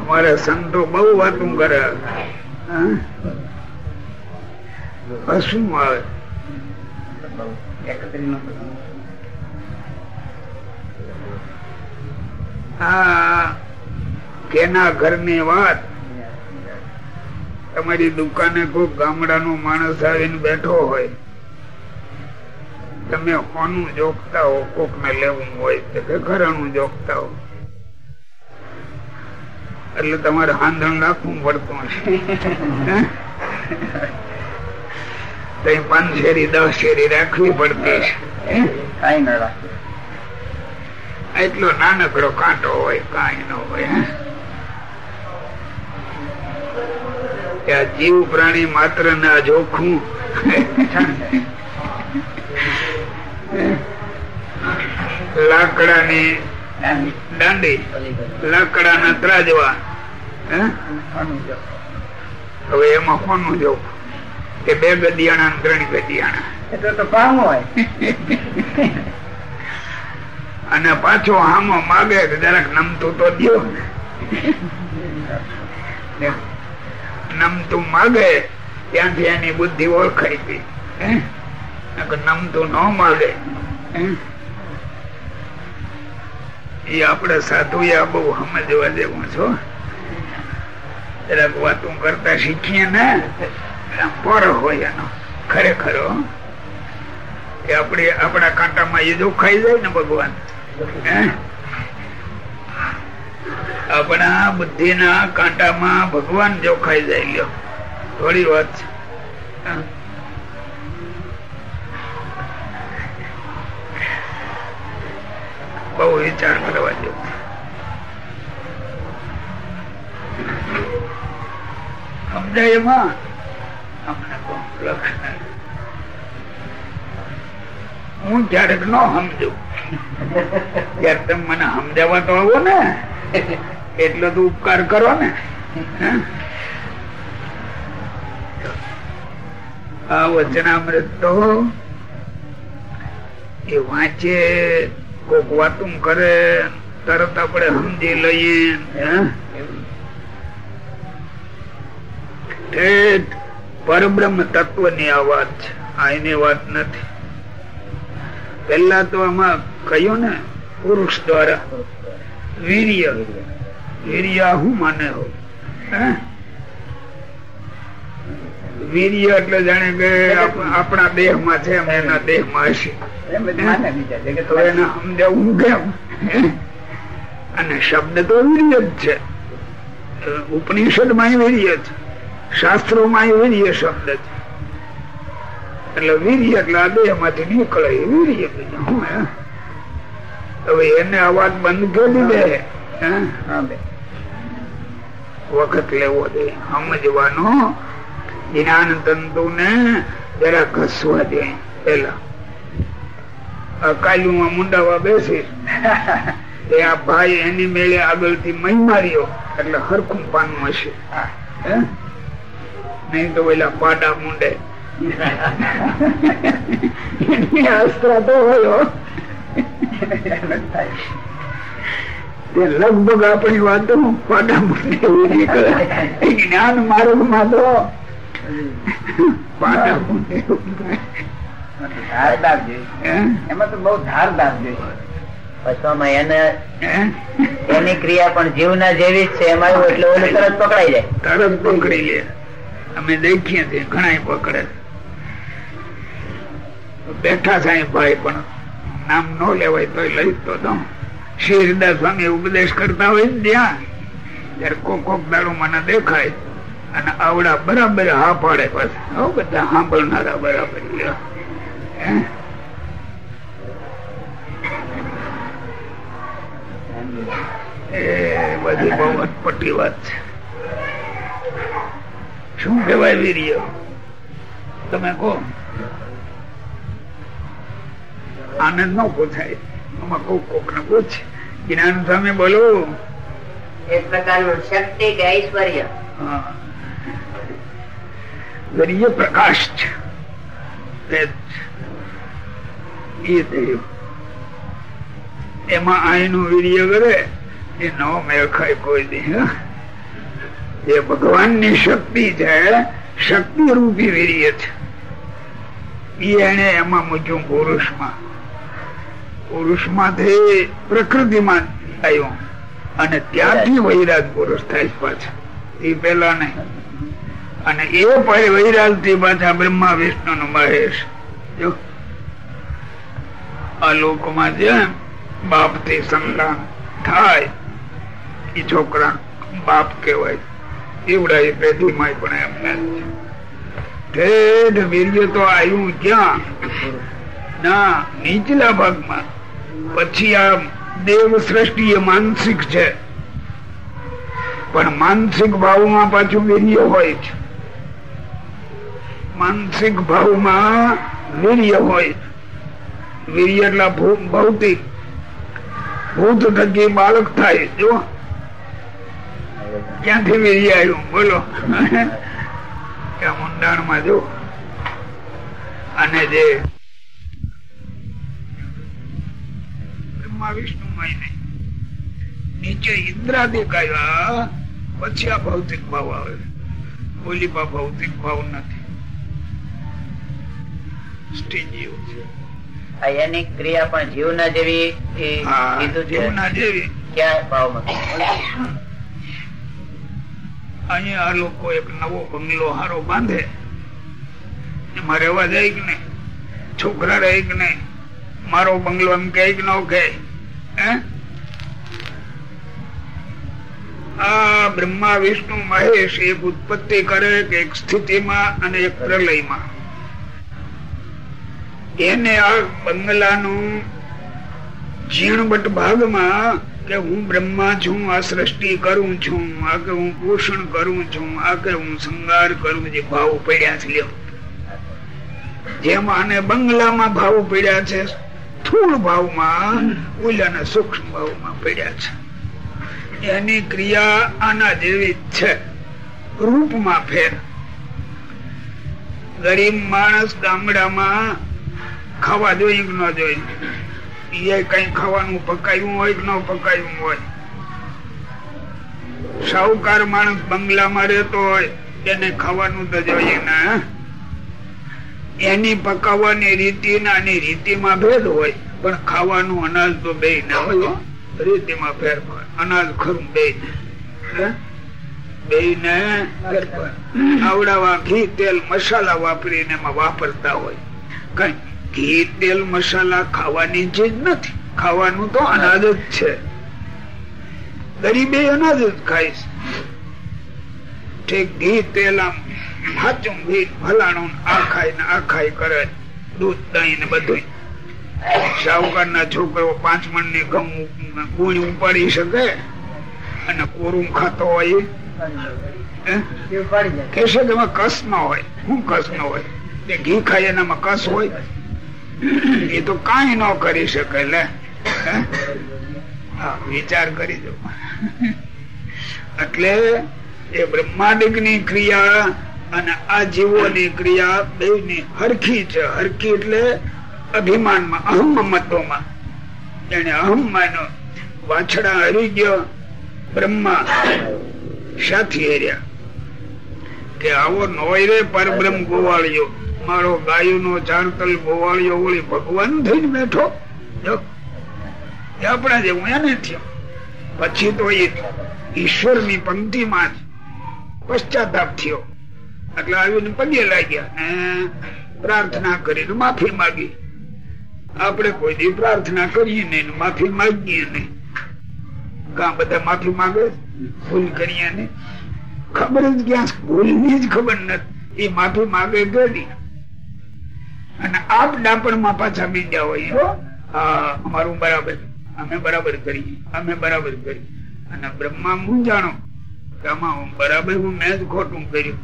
અમારે સંતો બહુ વાતું કરે. શું હસવું આવે? એકત્રીસનું કેના ઘરની વાત? તમારી દુકાને કોઈ ગામડાનો માણસ આવીને બેઠો હોય. તમે હોનું જોખતા હો કોક ને લેવું હોય તો કે ઘરાણું જોખતા હો. એટલે તમારે હાંધણ રાખવું પડતું હશે. પાંચ શેરી દસ શેરી રાખવી પડતી છે કઈ ન રાખે. એટલો નાનકડો કાંટો હોય કઈ ન હોય? જીવ પ્રાણી માત્ર ના જોખું લાકડાની દાંડી. લાકડાના ત્રાજવા? હવે એમાં કોનું જવું? કે બે ગદિયાણા ત્રણ ગદિયાણા એટલે તો પામો હોય. અને પાછો આમો માગે જરાક નમતું તો દો નમતું માગે ત્યાંથી એની બુદ્ધિ ઓળખાઈ ગઈ. નમતું ન માગે? એ આપણે સાધુ આ બહુ સમજવા જેવું છો વાતું કરતા શીખીએ ને પર હોય એનો. ખરેખર. એ આપણે આપણા કાંટામાં એ જો ખાઈ જાય ને ભગવાન. આપણા બુદ્ધિ ના કાંટામાં ભગવાન જો ખાઈ જાય લ્યો. થોડી વાત બહુ વિચાર કરવા જેવું. સમજાય એમાં અમને લક્ષણ. હું ક્યારેક ન સમજુ. ત્યારે તમે મને સમજાવવા તો આવો ને, એટલો તો ઉપકાર કરો ને. આ વચનામૃત તો એ વાંચે, કોક વાતું કરે, તરત આપણે સમજી લઈએ? ઠેઠ પરબ્રહ્મ તત્વની આ વાત છે. આ એની વાત નથી. પેલા તો આમાં કહ્યું ને પુરુષ દ્વારા વીર્ય. વીર્ય હું માને હો. વીર્ય એટલે જાણે કે આપણા દેહમાં છે એના દેહમાં હશે તો એને સમજાવવું કેમ? હે? અને શબ્દ તો વીર્ય જ છે. ઉપનિષદમાં વીર્ય છે શાસ્ત્રો એ વીર્ય શબ્દ છે. એટલે વીર્ય એટલે આ દેહમાંથી નીકળે વીર્ય? હવે એને અવાજ બંધ કરી દે. વખત લેવો દે. સમજવાનો. જ્ઞાન તંતુ ને જરા ઘસવા દે. પેલા. અકાલુમાં મુંડાવા બેસી એ આ ભાઈ એની મેળે આગળથી મહી માર્યો. એટલે હરખું પાન હશે. હે? નહીં તો પેલા પાડા મુંડે લગભગ આપણી વાતો પાડા મુંડે જ્ઞાન માર્ગમાં તો પાડા મુંડે ધારદાર જોઈએ એમાં તો બહુ ધારદાર જોઈએ પછી એને એની ક્રિયા પણ જીવના જેવી જ છે. એમાં એટલે તરત પકડાઈ જાય. તરત પકડી લે. અમે દેખીએ છીએ ઘણા પકડે બેઠા સાહેબ ભાઈ પણ નામ ન લેવાય તો લઈ તો દઉં. સ્વામી ઉપદેશ કરતા હોય ત્યાં, ત્યારે કોક કોક દાડો મને દેખાય અને આવડા બરાબર હા પાડે પછી. બધા સાંભળનારા બરાબર? એ બધી બહુ અટપટી વાત છે. શું કહેવાય વીર્ય? તમે કહો. આનંદ ન પૂછાય આમાં કોક કોક ને પૂછ જ્ઞાન સામે બોલો. એક પ્રકારનું શક્તિ કે ઐશ્વર્ય. વીર્ય પ્રકાશ છે. એ થયું એમાં અહીંનું વીર્ય કરે એ ન મેળ ખાય કોઈ દી હા. એ ભગવાનની શક્તિ છે શક્તિ રૂપી વીર્ય છે એને એમાં મૂક્યું પુરુષમાં. પુરુષમાંથી પ્રકૃતિમાં આવ્યો. અને ત્યાંથી વૈરાગ પુરુષ થાય પાછા. એ પેલા નહીં. અને એ વૈરાગથી પાછા બ્રહ્મા, વિષ્ણુ નું મહેશ. જો. આ લોકમાં જે બાપથી સંતાન થાય એ છોકરા બાપ કહેવાય. એવડા પેઢી પેઢીમાં પણ એમને ઠેઠ વીર્ય તો આવ્યું ક્યાં ના, નીચલા ભાગમાં. પછી આ દેવ સૃષ્ટિ માનસિક છે. પણ માનસિક ભાવમાં પાછું વીર્ય હોય છે માનસિક ભાવમાં વીર્ય હોય વીર્ય એટલે ભૌતિક. ભૂત થકી બાળક થાય જો ક્યાંથી વીર્ય આવ્યું બોલો. ઊંડાણમાં જો અને જે બ્રહ્મા વિષ્ણુ નહીં. નીચે ઇન્દ્રાદિક આવ્યા પછી આ ભૌતિક ભાવ આવે બોલી પા ભૌતિક ભાવ નથી. સ્ટેજ છે. ક્રિયા પણ જીવના જેવી કીધું છે. જેવના જેવી. ક્યાં ભાવમાં અહીંયા આ લોકો એક નવો બંગલો હારો બાંધે. એમાં રહેવા જાય કે નહીં? છોકરા રહે કે નહીં? મારો બંગલો એમ કે ન કે આ બ્રહ્મા, વિષ્ણુ, મહેશ એક ઉત્પત્તિ કરે કે એક સ્થિતિમાં અને એક પ્રલયમાં. એને આ બંગલાનું ઝીણવટ ભાગમાં કે હું બ્રહ્મા છું, આ સૃષ્ટિ કરું છું આ કે હું પોષણ કરું છું આ કે હું શૃંગાર કરું જે ભાવ પડ્યા છે જેમ આને બંગલામાં ભાવ પડ્યા છે, સ્થૂળ ભાવમાં ઓલાના સૂક્ષ્મ ભાવમાં પડ્યા છે. એની ક્રિયા આના જેવી જ છે. રૂપમાં ફેર. ગરીબ માણસ ગામડામાં ખાવા જોઈએ કે ન જોઈએ કઈ ખાવાનું પકાયું હોય કે ન પકાયું હોય? સાહુકાર માણસ બંગલામાં રહેતો હોય એને ખાવાનું તો જોઈએ ને એની પકાવવાની રીતિ ના રીતિમાં ભેદ હોય, પણ ખાવાનું અનાજ તો બે ના હોય રીતિમાં ફેરફાર અનાજ ખરું બે બે ને ફેરફાર આવડાવા ઘી, તેલ, મસાલા વાપરીને એમાં વાપરતા હોય. કઈ ઘી તેલ મસાલા ખાવાની ચીજ નથી ખાવાનું તો અનાજ જ છે. ગરીબે અનાજ જ ખાય છે. ઘી તેલ આમ સાચું ઘી ભલાણું આ ખાય ને આ ખાય કરે દૂધ દહીં ને બધું સાહુકાર ના છોકરો પાંચ મણની ઘઉં ગુણ ઉપાડી શકે અને કોરું ખાતો હોય કે કસ ન હોય? શું કસ ન હોય? તે ઘી ખાય એનામાં કસ હોય? એ તો કઈ ન કરી શકે લે. વિચાર કરી દો. એટલે એ બ્રહ્માંડિકની ક્રિયા અને આ જીવો ની ક્રિયા બે ની હરખી છે. હરખી એટલે અભિમાનમાં, અહમ મતોમાં. એને અહમ માનો. વાછડા હરી ગયો, બ્રહ્મા સાથી હર્યા. કે આવો નોય રે પરબ્રહ્મ ગોવાળિયો. મારો ગાયો નો ચારતલ ગોવાળીઓ ઓળી ભગવાન થઈને બેઠો. જો આપણા જેવું એને થયો. પછી તો એ ઈશ્વરની પંક્તિ માં પશ્ચાતાપ થયો. એટલે આવીને પગે લાગ્યા પ્રાર્થના કરીને માફી માગી. આપણે કોઈ દી પ્રાર્થના કરીએ નહીં માફી માગીએ નહીં. કા બધા માફી માગે? ભૂલ કરીએ ને ખબર જ ક્યાં ભૂલની જ ખબર નથી. એ માફી માગે ગઈ અને આપ ડાપણમાં પાછા બીજા હોય અમારું બરાબર. અમે બરાબર કરી. અમે બરાબર કરી. અને બ્રહ્મા હું બરાબર હું મેં ખોટું કર્યું.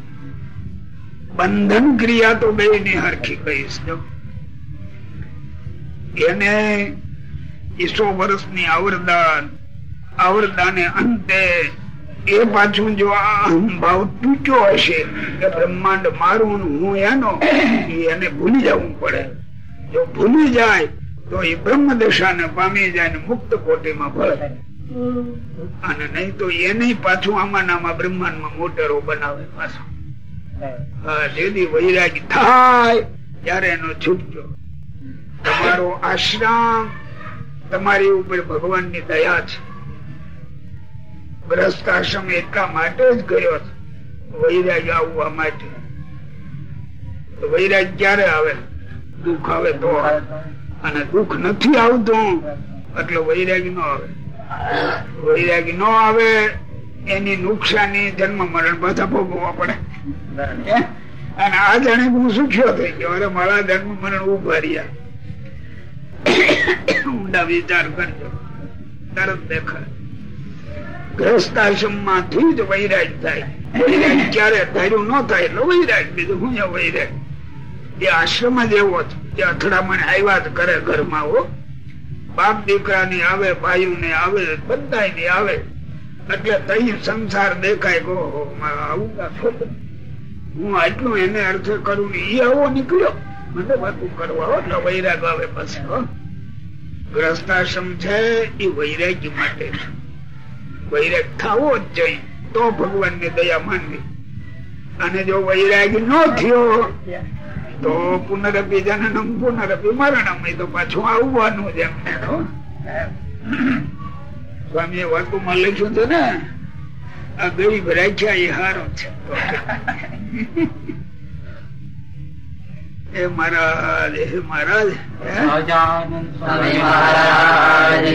બંધન ક્રિયા તો બે ની હરખી કહીશ, જો. એને ઈસો વર્ષની આવરદાન આવરદાને અંતે એ પાછું જો ભાવ તૂટ્યો હશે કે બ્રહ્માંડ મારું હું એનો એને ભૂલી જવું પડે. જો ભૂલી જાય, તો એ બ્રહ્મ દશાને પામી જાય ને મુક્ત કોટીમાં ભળે. અને નહીં તો એને પાછું આમાં નામાં બ્રહ્માંડમાં મોટરો બનાવે પાછું. જેથી વૈરાગ થાય, ત્યારે એનો છૂટજો. તમારો આશ્રમ તમારી ઉપર ભગવાનની દયા છે. ગ્રસ્ત એટલા માટે જ છે. વૈરાગ આવવા માટે. વૈરાગ ક્યારે આવે? દુઃખ આવે તો અને દુઃખ નથી આવતું, એટલે વૈરાગ નો આવે. વૈરાગ નો આવે, એની નુકસાની જન્મ મરણ બધા ભોગવવા પડે. અને આ જાણે હું સુખ્યો થઈ ગયો? અરે મારા જન્મ મરણ ઊભા રહ્યા. ઊંડા વિચાર કરજો. તરત દેખાય. ગ્રસ્તાશ્રમમાંથી જ વૈરાગ થાય. ક્યારે ધાર્યું ન થાય એટલે વૈરાગ બીજું હું વૈરાગ એ આશ્રમ જ એવો છે એ અથડામણ આવ્યા જ કરે ઘરમાં હો. બાપ દીકરા ની આવે ભાઈઓ ને આવે બધા ની આવે. એટલે તહી સંસાર દેખાય ગો આવું હું આટલું એને અર્થે કરું ને એ આવો નીકળ્યો. મને વાતું કરવા હો, એટલે વૈરાગ આવે પછી, હો. ગ્રસ્તાશ્રમ છે એ વૈરાગ્ય માટે છે. વૈરાગ થવો જ જોઈએ તો ભગવાન ને દયા માનવી. અને જો વૈરાગ નો થયો તો પુનરપી જનનમ પુનરપી મરણમ. એ તો પાછું આવવાનું જ એમને સ્વામી, એ વાતોમાં લખ્યું છે ને? આ ગરીબ રાખ્યા એ હારો છે. એ મહારાજ હે? મહારાજ સ્વામી મહારાજ.